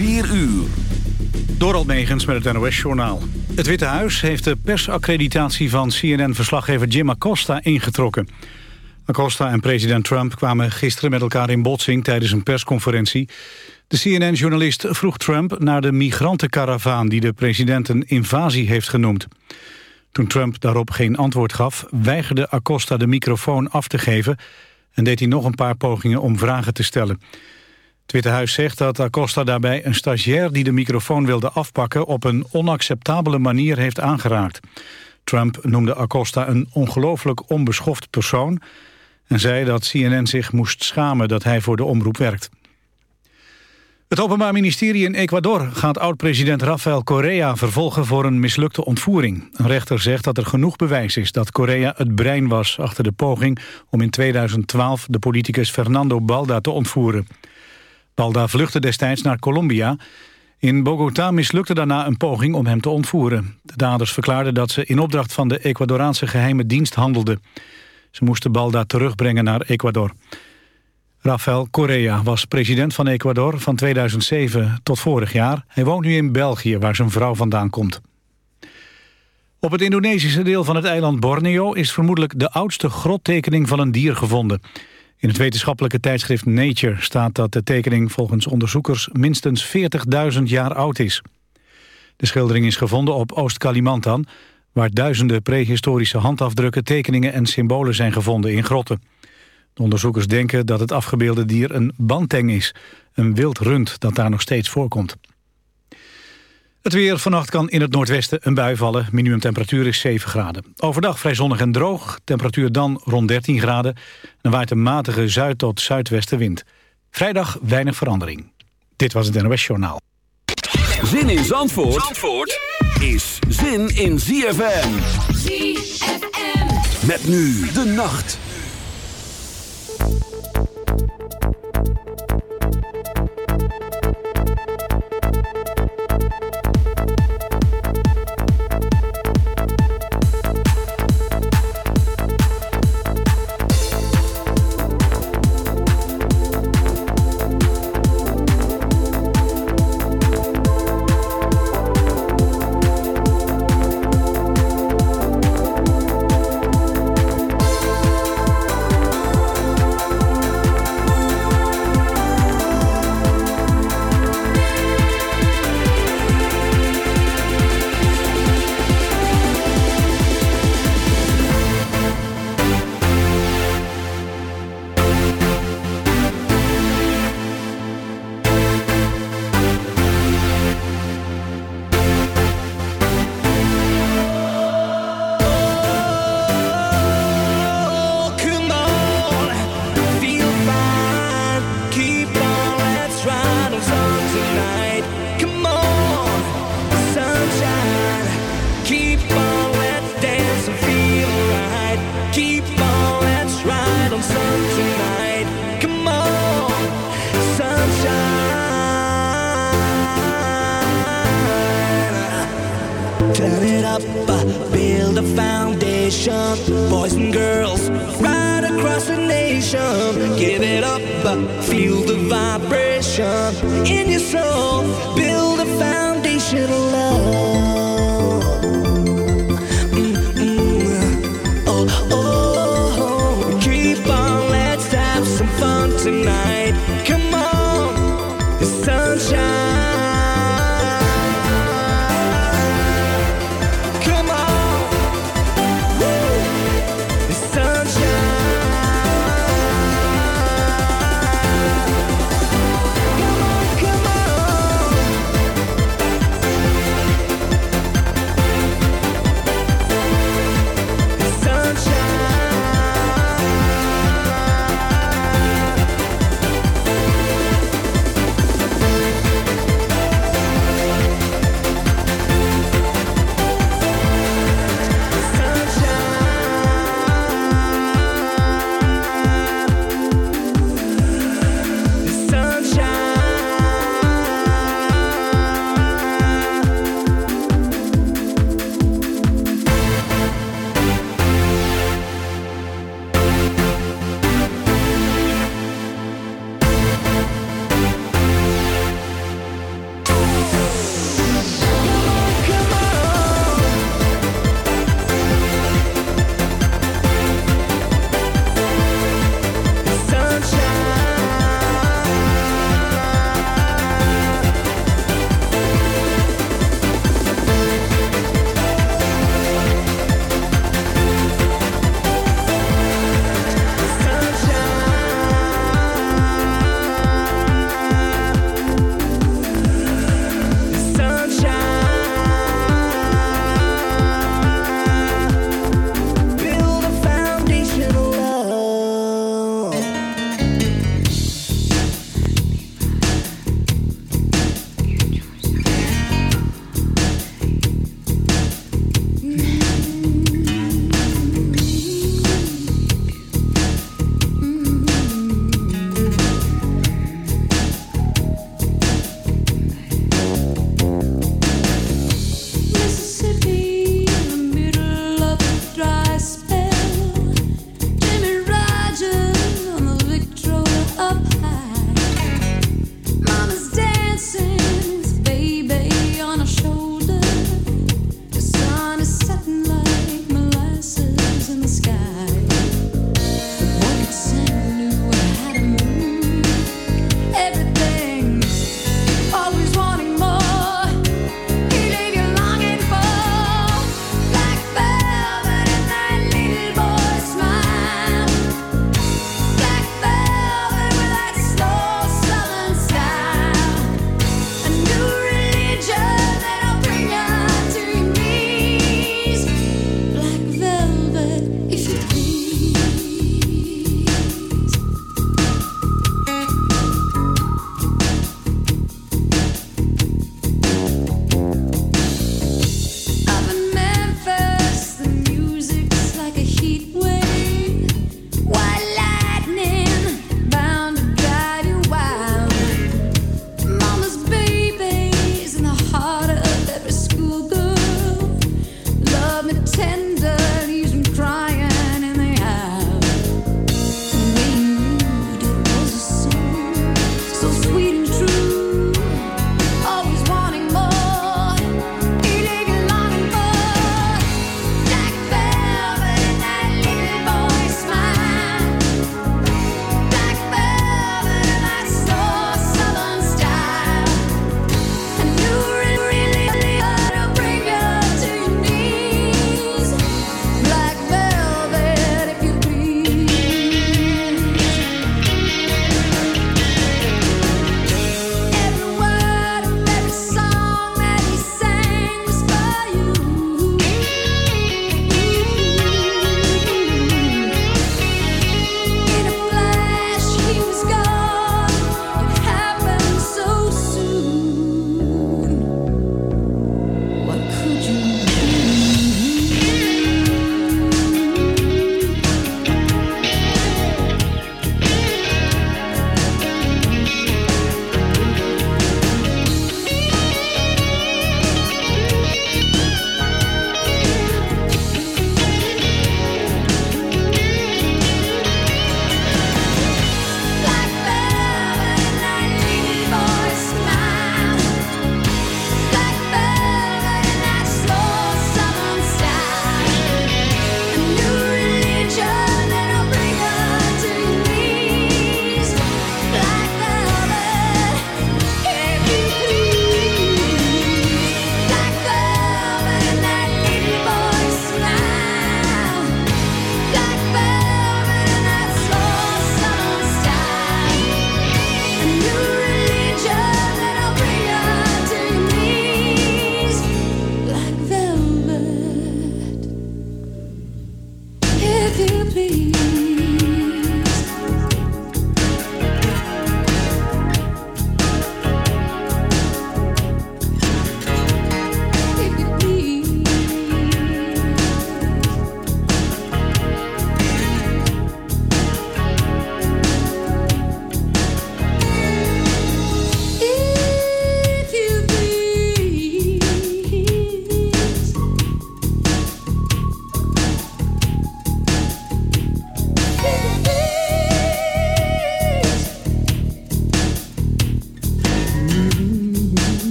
4 uur. Door Megens met het NOS-journaal. Het Witte Huis heeft de persaccreditatie van CNN-verslaggever Jim Acosta ingetrokken. Acosta en president Trump kwamen gisteren met elkaar in botsing tijdens een persconferentie. De CNN-journalist vroeg Trump naar de migrantenkaravaan die de president een invasie heeft genoemd. Toen Trump daarop geen antwoord gaf, weigerde Acosta de microfoon af te geven... en deed hij nog een paar pogingen om vragen te stellen. Het Witte Huis zegt dat Acosta daarbij een stagiair die de microfoon wilde afpakken... op een onacceptabele manier heeft aangeraakt. Trump noemde Acosta een ongelooflijk onbeschoft persoon... en zei dat CNN zich moest schamen dat hij voor de omroep werkt. Het Openbaar Ministerie in Ecuador gaat oud-president Rafael Correa vervolgen voor een mislukte ontvoering. Een rechter zegt dat er genoeg bewijs is dat Correa het brein was achter de poging om in 2012 de politicus Fernando Balda te ontvoeren. Balda vluchtte destijds naar Colombia. In Bogota mislukte daarna een poging om hem te ontvoeren. De daders verklaarden dat ze in opdracht van de Ecuadoraanse geheime dienst handelden. Ze moesten Balda terugbrengen naar Ecuador. Rafael Correa was president van Ecuador van 2007 tot vorig jaar. Hij woont nu in België, waar zijn vrouw vandaan komt. Op het Indonesische deel van het eiland Borneo... is vermoedelijk de oudste grottekening van een dier gevonden. In het wetenschappelijke tijdschrift Nature staat dat de tekening... volgens onderzoekers minstens 40.000 jaar oud is. De schildering is gevonden op Oost-Kalimantan... waar duizenden prehistorische handafdrukken, tekeningen en symbolen zijn gevonden in grotten. De onderzoekers denken dat het afgebeelde dier een banteng is. Een wild rund dat daar nog steeds voorkomt. Het weer. Vannacht kan in het noordwesten een bui vallen. Minimumtemperatuur is 7 graden. Overdag vrij zonnig en droog. Temperatuur dan rond 13 graden. En waait een matige zuid- tot zuidwestenwind. Vrijdag weinig verandering. Dit was het NOS Journaal. Zin in Zandvoort, Zandvoort is zin in ZFM. ZFM. Met nu de nacht. dear, please.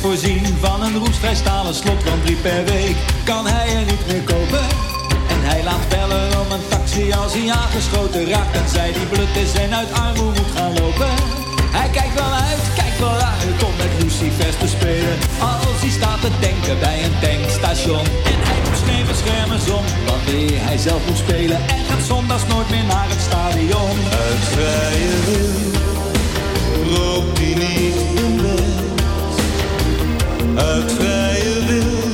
voorzien van een roestvrij stalen slot, want drie per week kan hij er niet meer kopen. En hij laat bellen om een taxi als hij aangeschoten raakt en zij die blut is en uit armoede moet gaan lopen. Hij kijkt wel uit, kijkt wel uit om met Lucifers te spelen, als hij staat te denken bij een tankstation. En hij doet schreven schermen om, wanneer hij zelf moet spelen en gaat zondags nooit meer naar het stadion. Uit vrije wil rookt hij niet in. Uit vrije wil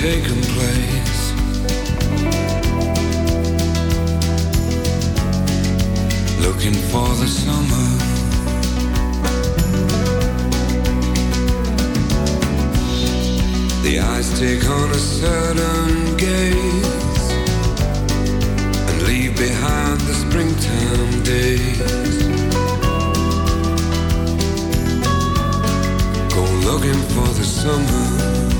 taken place. Looking for the summer. The eyes take on a certain gaze and leave behind the springtime days. Go looking for the summer.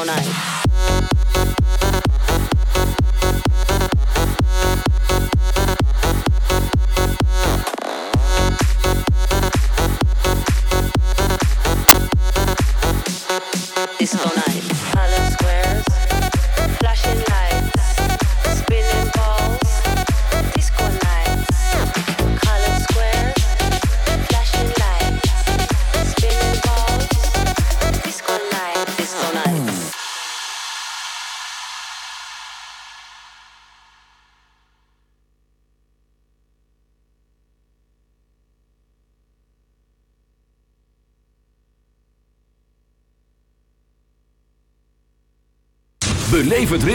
all night.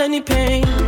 any pain.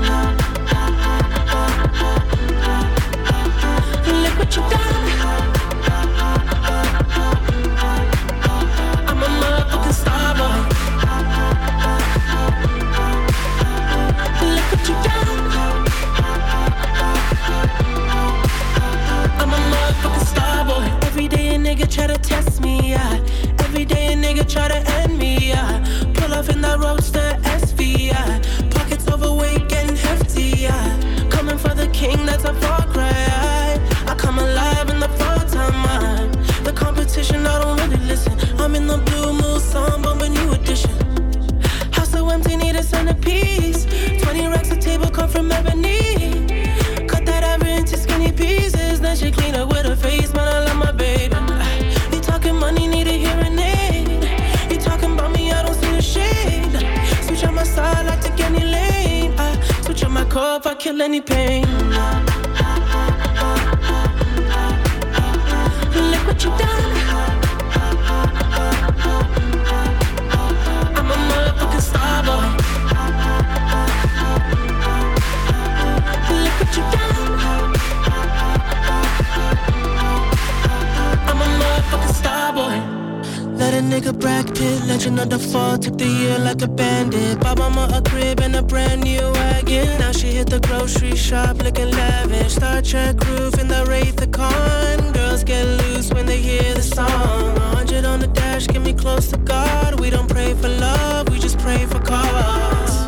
to God, we don't pray for love, we just pray for cause.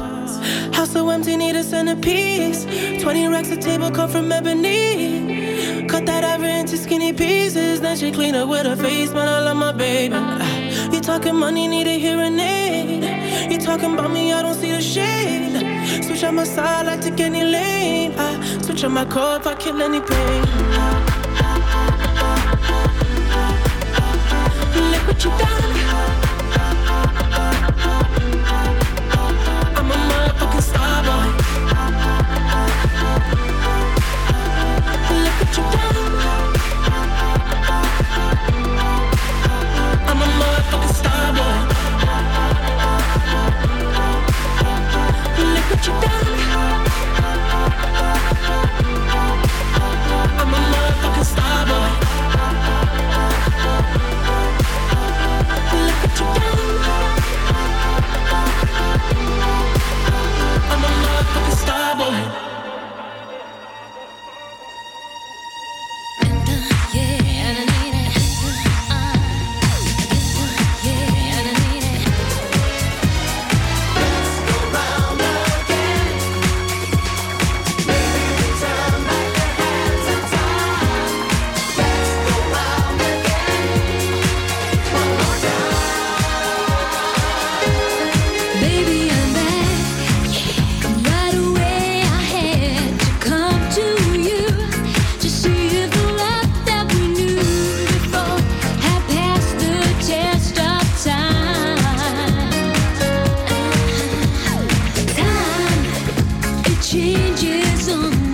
House so empty, need a centerpiece. 20 racks of table cut from ebony. Cut that ever into skinny pieces. Then she clean up with her face, but I love my baby. Ah, you talking money, need a hearing aid. You talking about me, I don't see the shade. Switch on my side, I take any lane. I switch on my core if I kill any pain. Ah, Look what you done. Oh. reason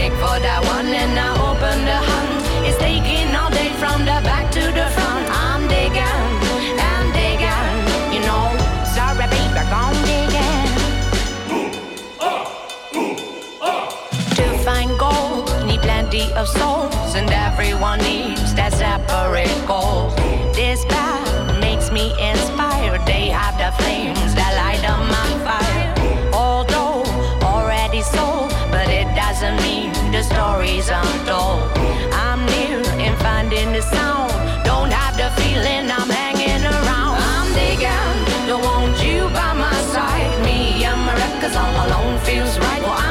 big for that one and I open the hunt. It's taking all day from the back to the front. I'm digging, I'm digging, you know. Sorry, baby, I'm digging. To find gold, need plenty of souls, and everyone needs that separate goal. This path makes me inspired. They have the flames that doesn't mean the stories aren't told. I'm new in finding the sound. Don't have the feeling I'm hanging around. I'm digging, don't want you by my side. Me and my records all alone feels right. Well, I'm.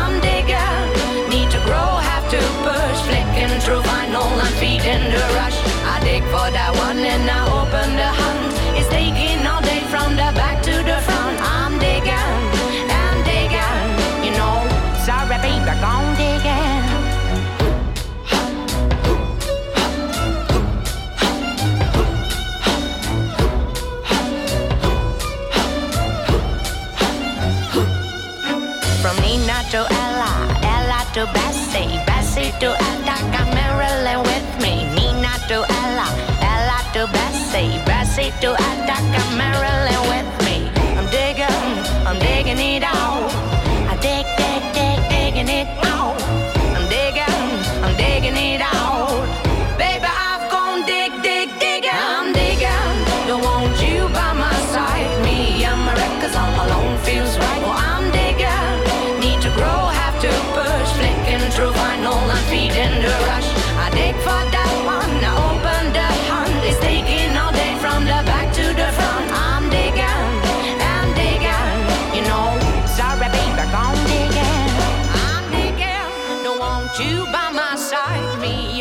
to Bessie, Bessie to Ataka, Maryland with me. Nina to Ella, Ella to Bessie, Bessie to Ataka, Maryland with me. I'm digging, I'm digging it out. I dig, dig, dig, digging it out.